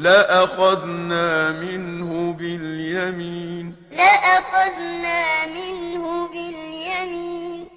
لأخذنا منه باليمين لأخذنا